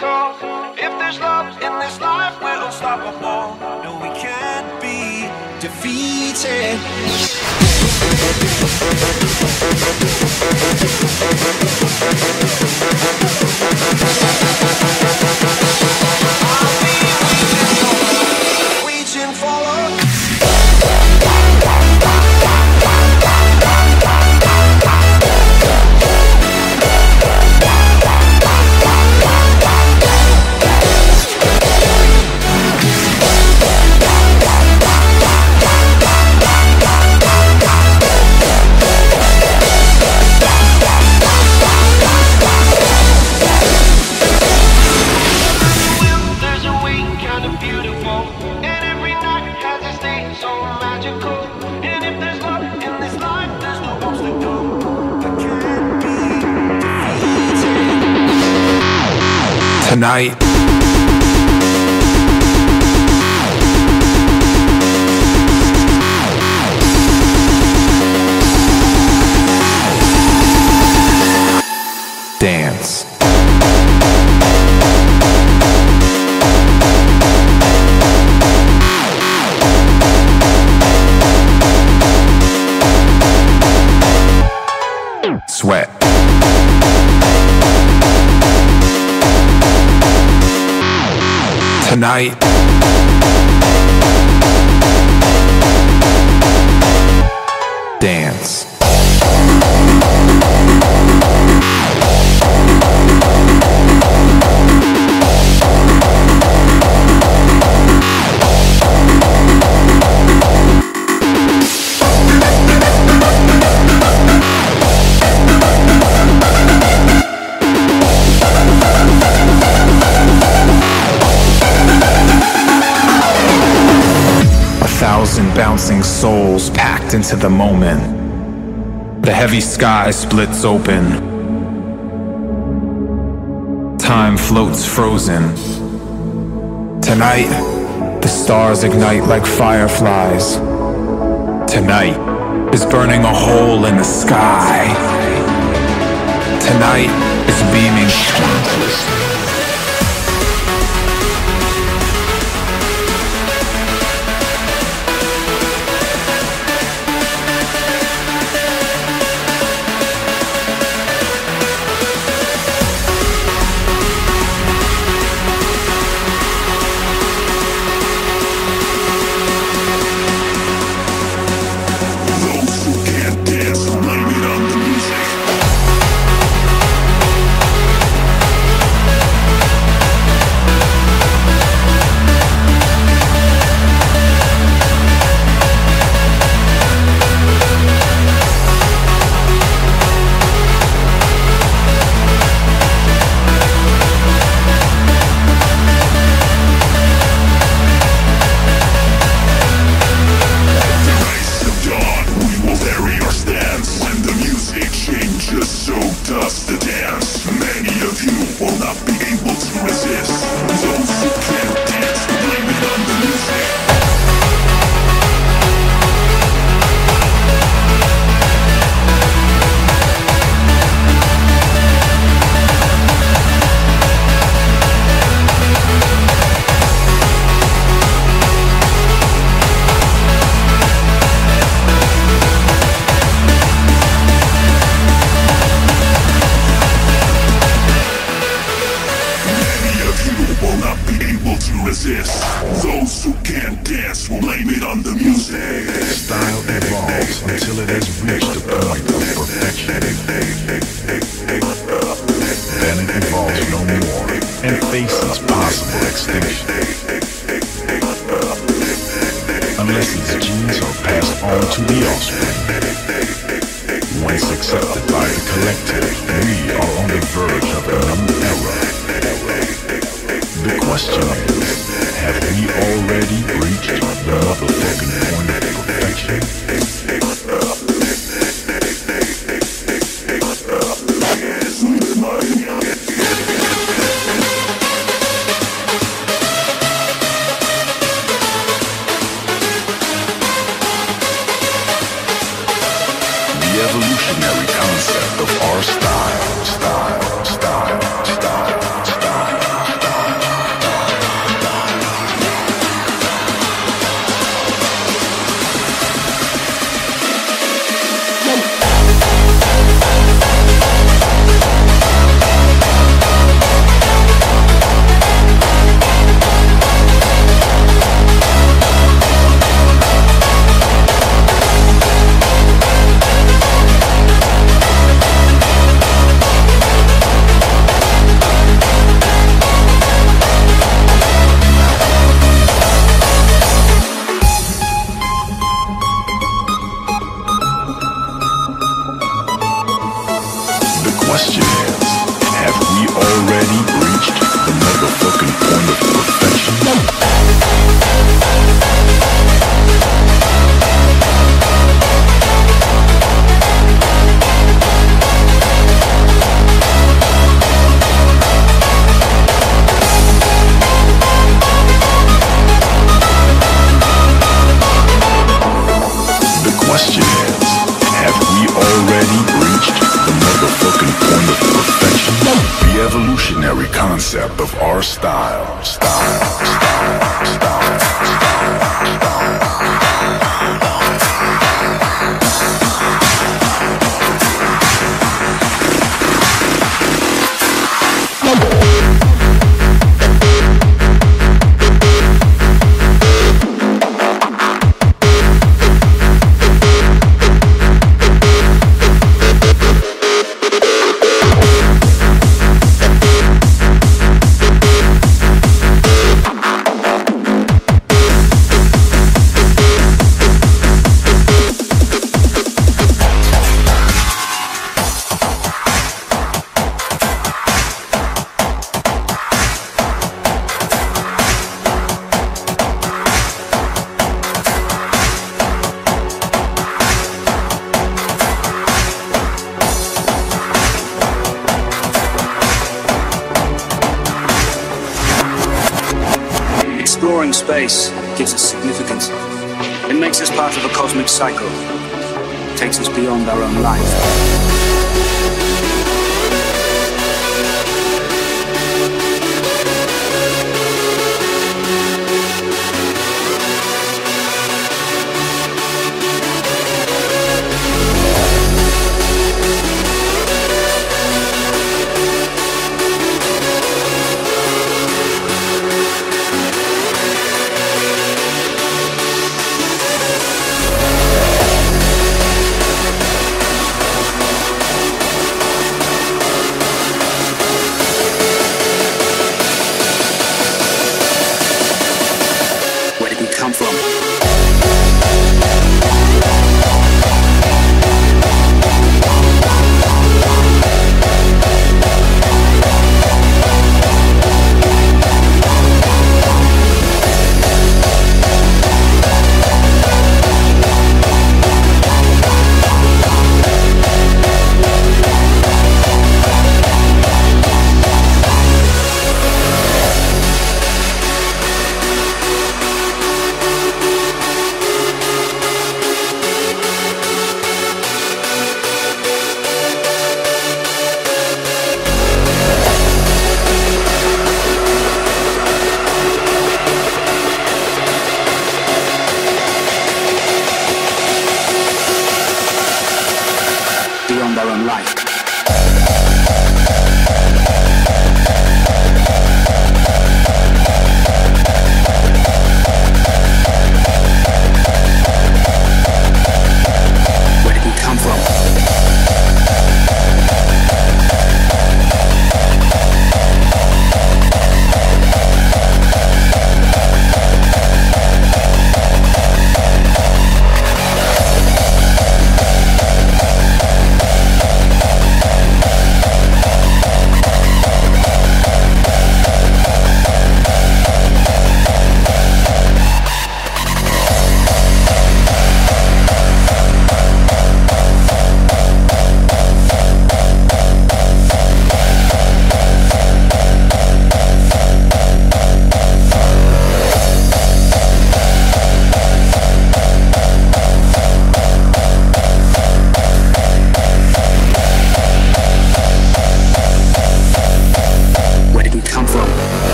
If there's love in this life, we're unstoppable. No, we can't be defeated. Souls packed into the moment. The heavy sky splits open. Time floats frozen. Tonight, the stars ignite like fireflies. Tonight is burning a hole in the sky. Tonight is beaming.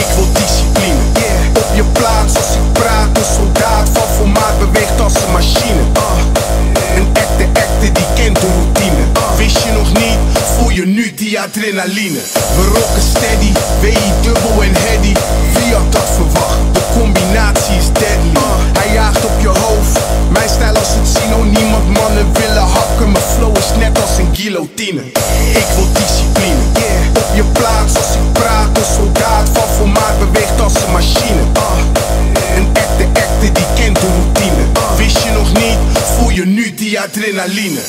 Ik wil discipline. Op je plaats als ik praat Een soldaat van formaat beweegt als een machine. Uh. Een echte echte die kent de routine. Uh. Wist je nog niet, voel je nu die adrenaline. We rocken steady, WI dubbel en heady. Wie had dat verwacht? De combinatie is deadly. Uh. Hij jaagt op je hoofd. Mijn stijl als het synoniem, want mannen willen hakken. Mijn flow is net als een guillotine. Ik wil discipline. Op je plaats als ik praat, een soldaat van formaat beweegt als een machine. Ah, Een echte echte die kent de routine. Wist je nog niet? Voel je nu die adrenaline.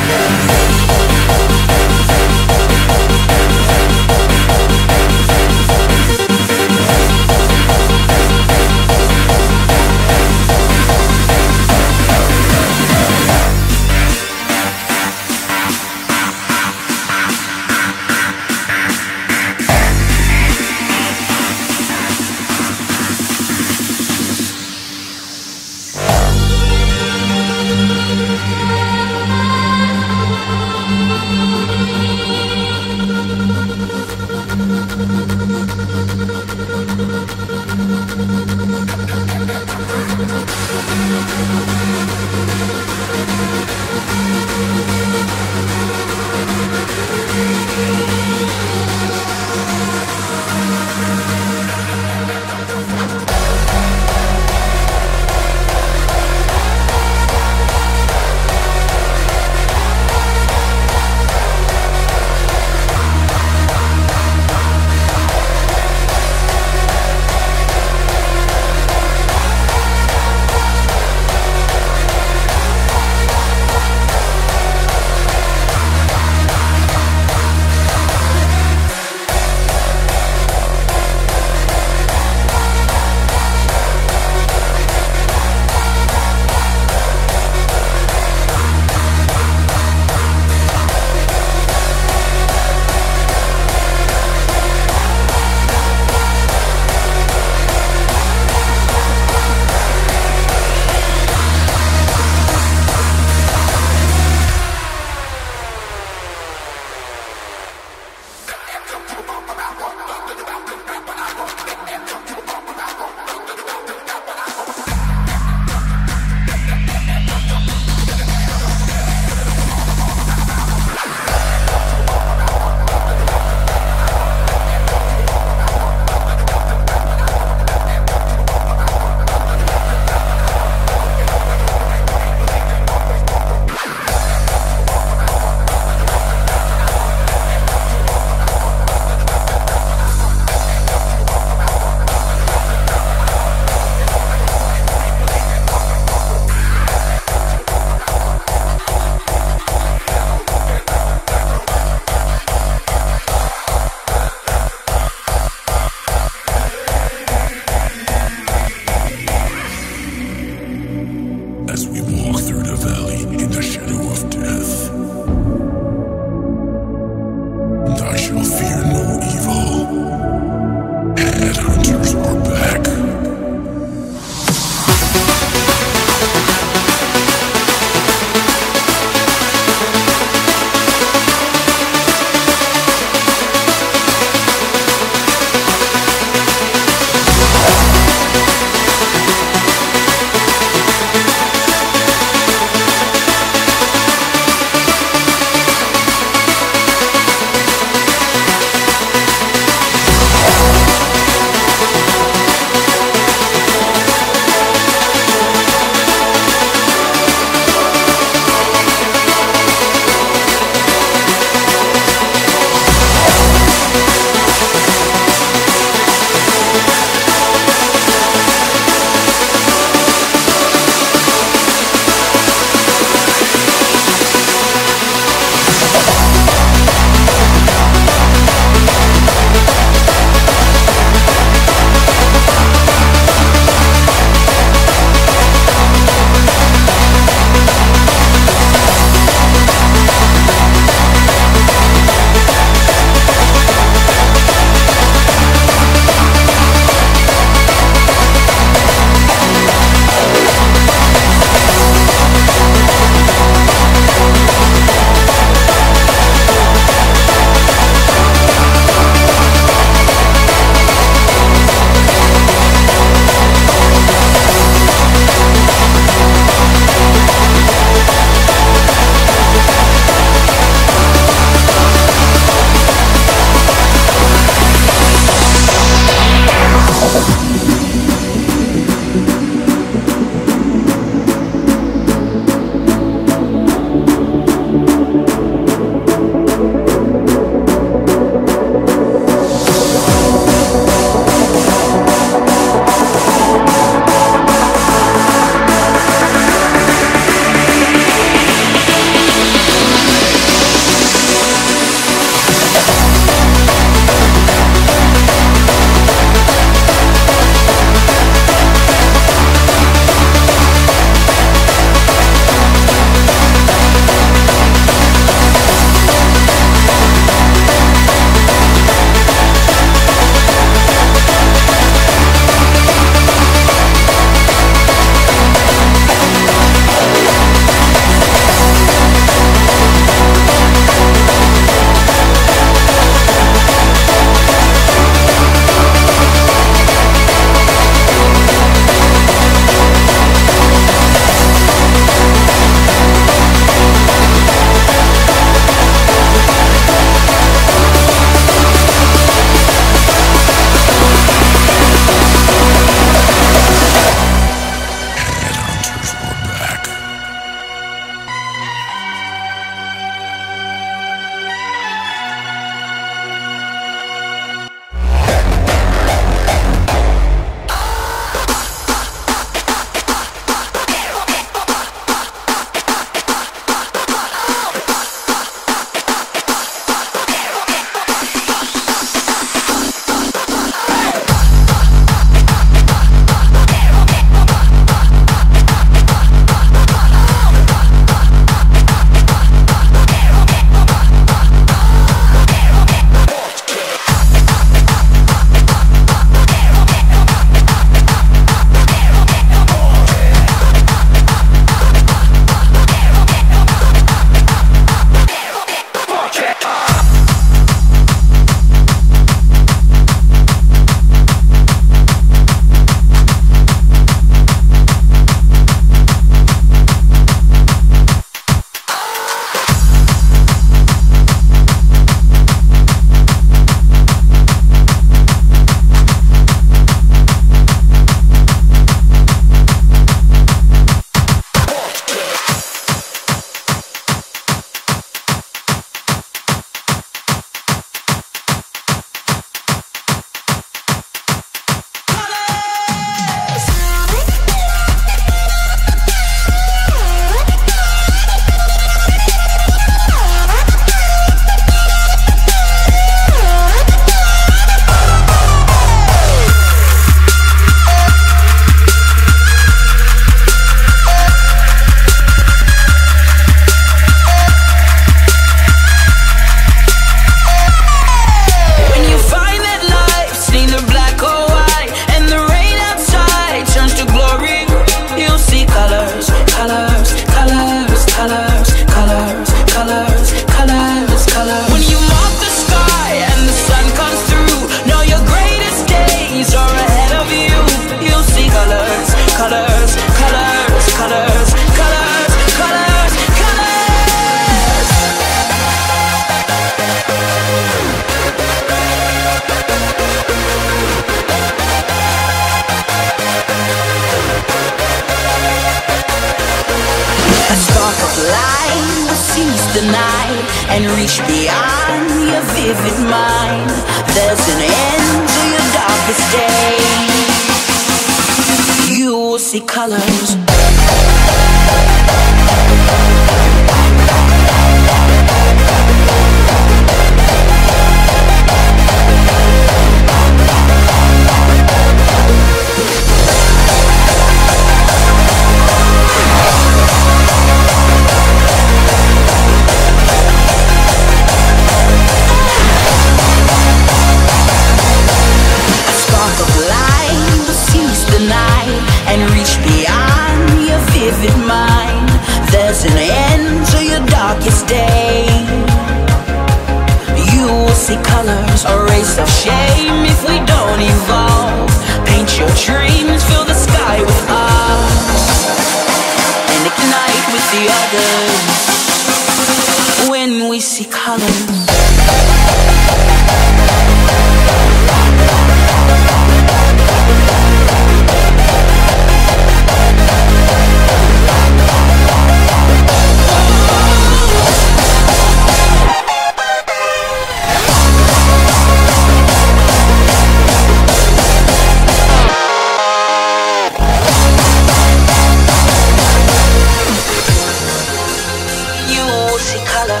see color.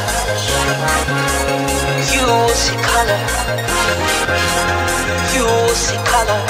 You will see color. You will see color.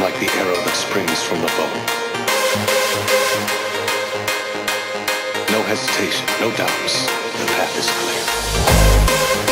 like the arrow that springs from the bow. No hesitation, no doubts, the path is clear.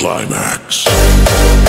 climax.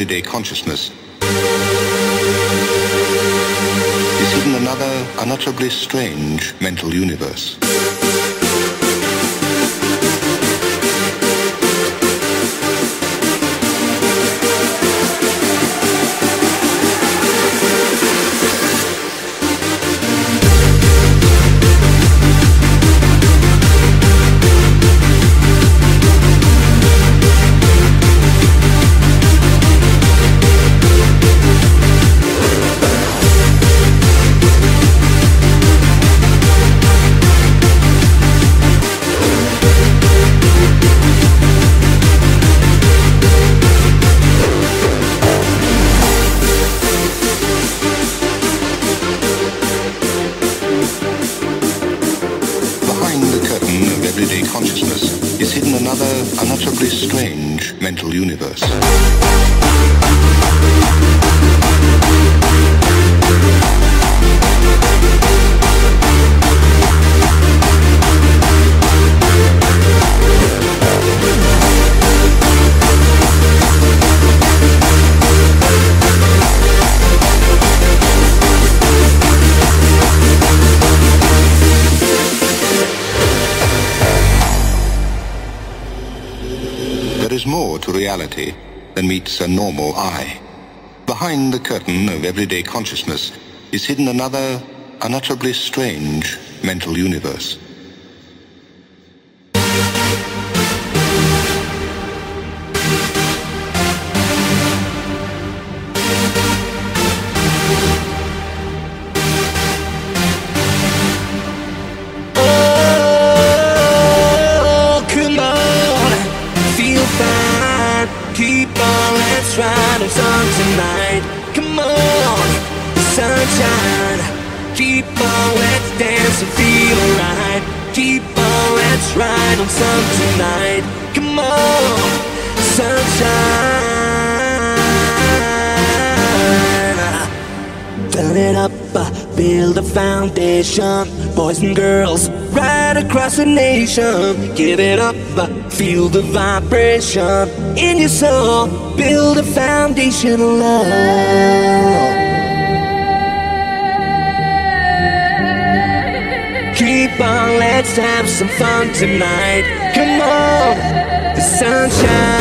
Everyday consciousness is hidden another unutterably strange mental universe. Behind the curtain of everyday consciousness is hidden another unutterably strange mental universe. And girls, right across the nation. Give it up, feel the vibration in your soul. Build a foundation of love. Keep on, let's have some fun tonight. Come on, the sunshine.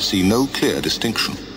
See no clear distinction.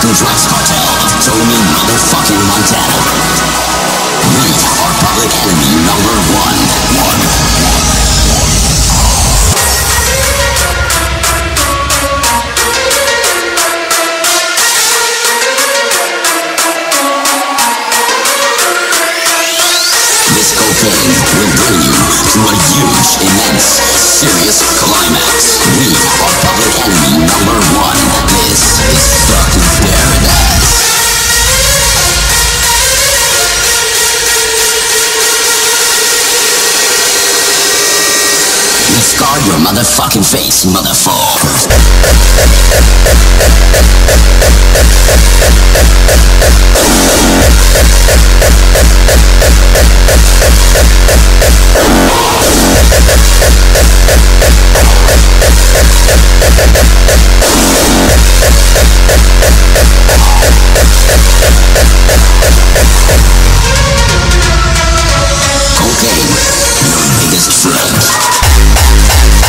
fucking drugs cartel. Tony motherfucking Montana. motherfucking face, motherfucker. Cocaine, your biggest friend.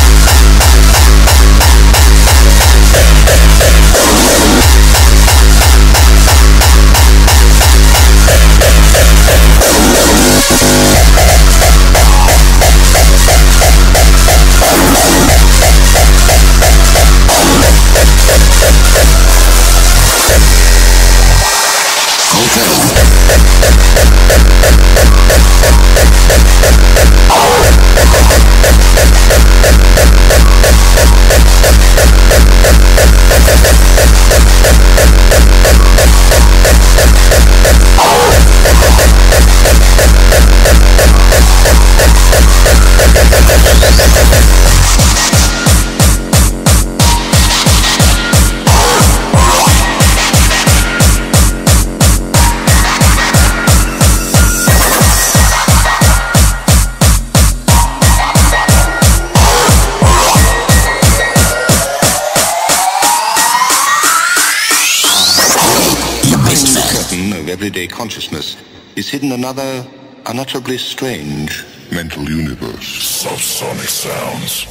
Hidden another unutterably strange mental universe. Subsonic sounds.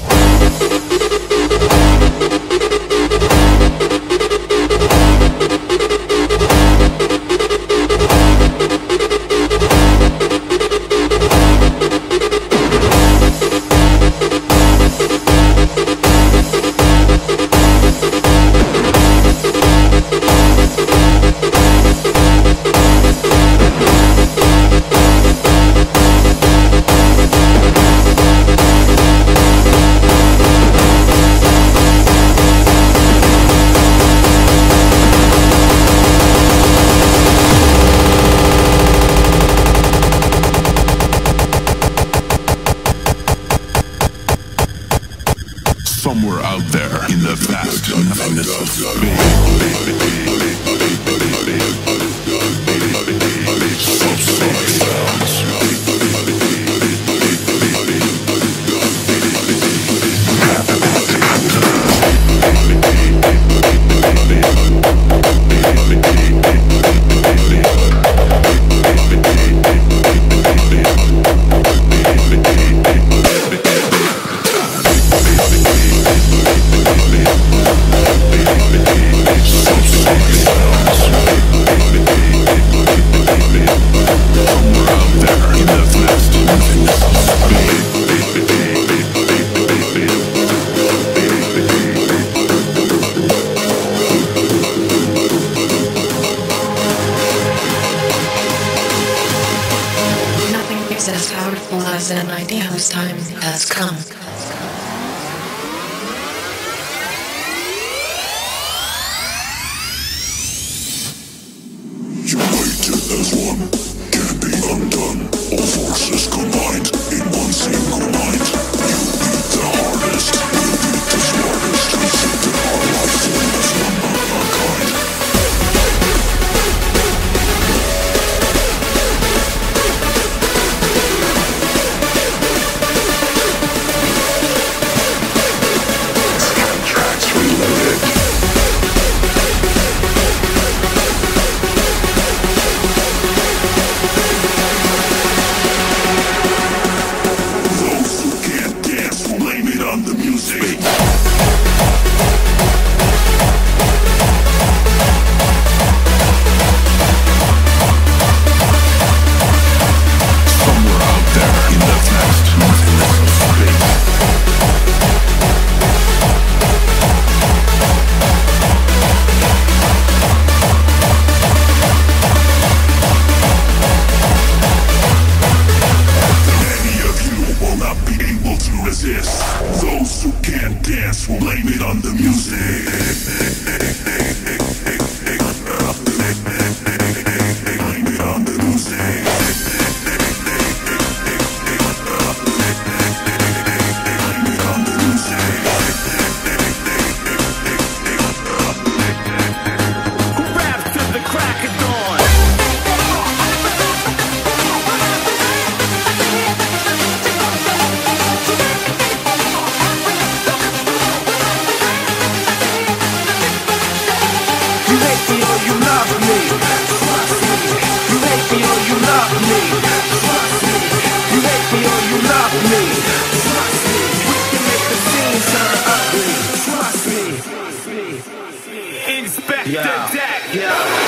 yeah. yeah.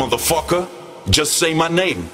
Motherfucker. Just say my name.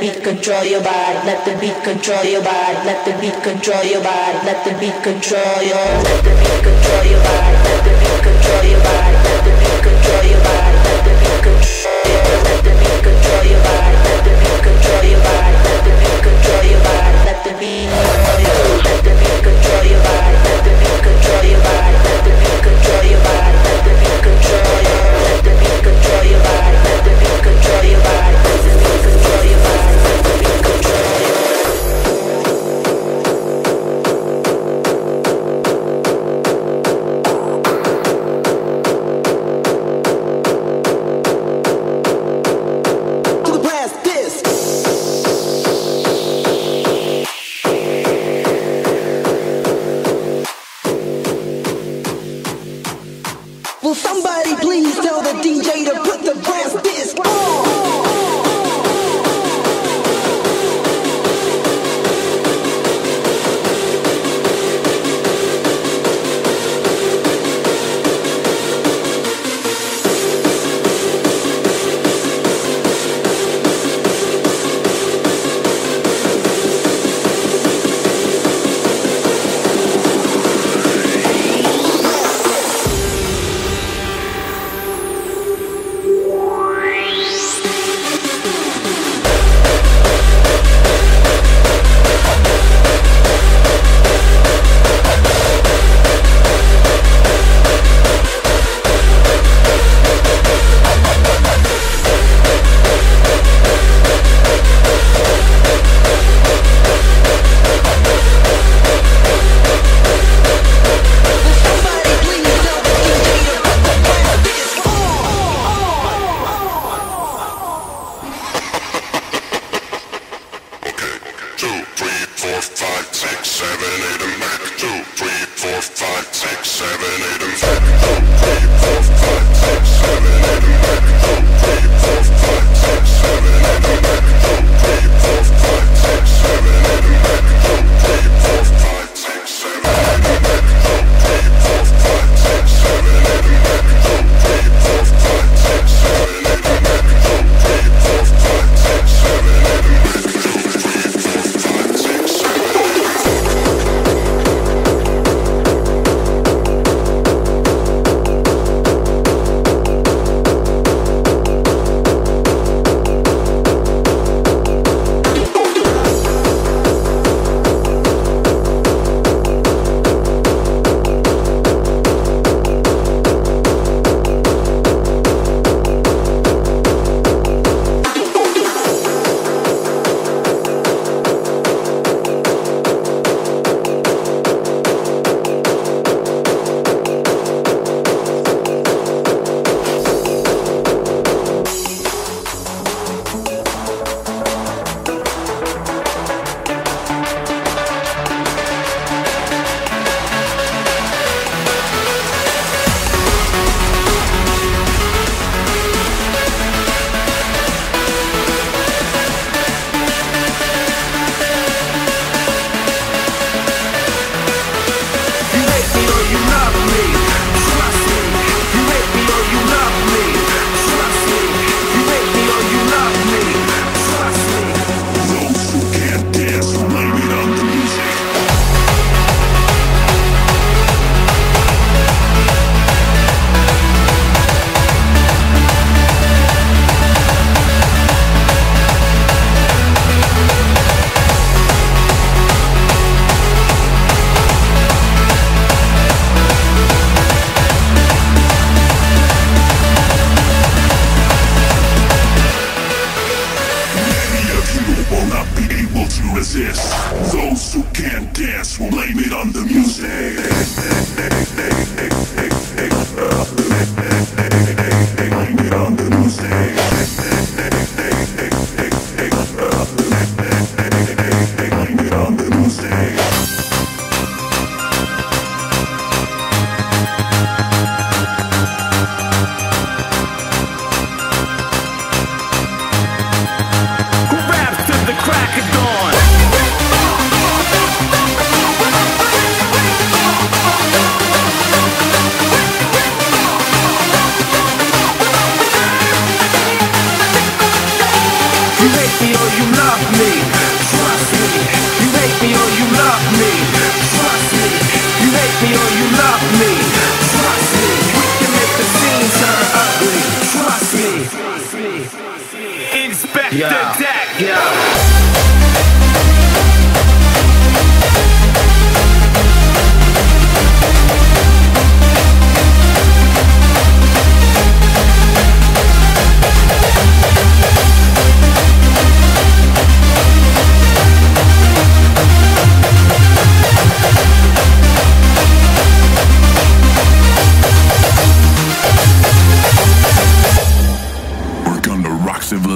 Beat control your body. Let the beat control your body. Let the beat control your body. Let the beat control your. Let the beat control your body. Let the beat control your body. Let the beat control your body. Let the beat control your. Let the beat control your body. Let the beat control your body. Let the beat control your body. Let the beat control your. Let the beat control your body. Let the beat control your body. Let the beat control your body. Let the beat control your. Let the beat control your body. Let the beat control your body. Let the beat control your body. Control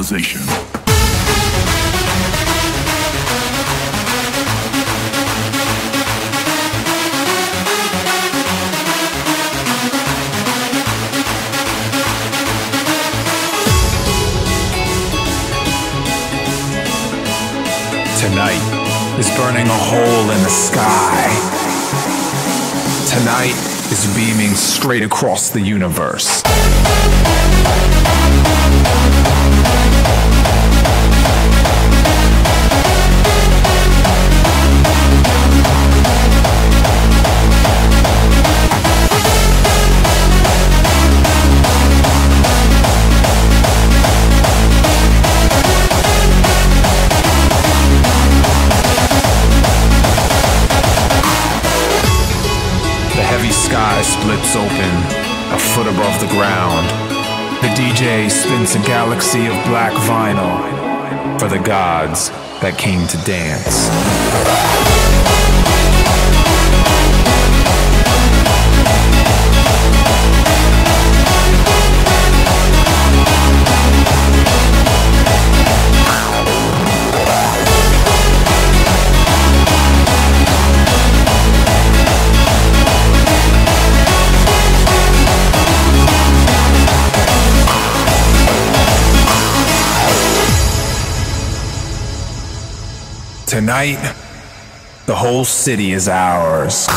civilization. Tonight is burning a hole in the sky. Tonight is beaming straight across the universe. Open a foot above the ground. The DJ spins a galaxy of black vinyl for the gods that came to dance. Tonight, the whole city is ours.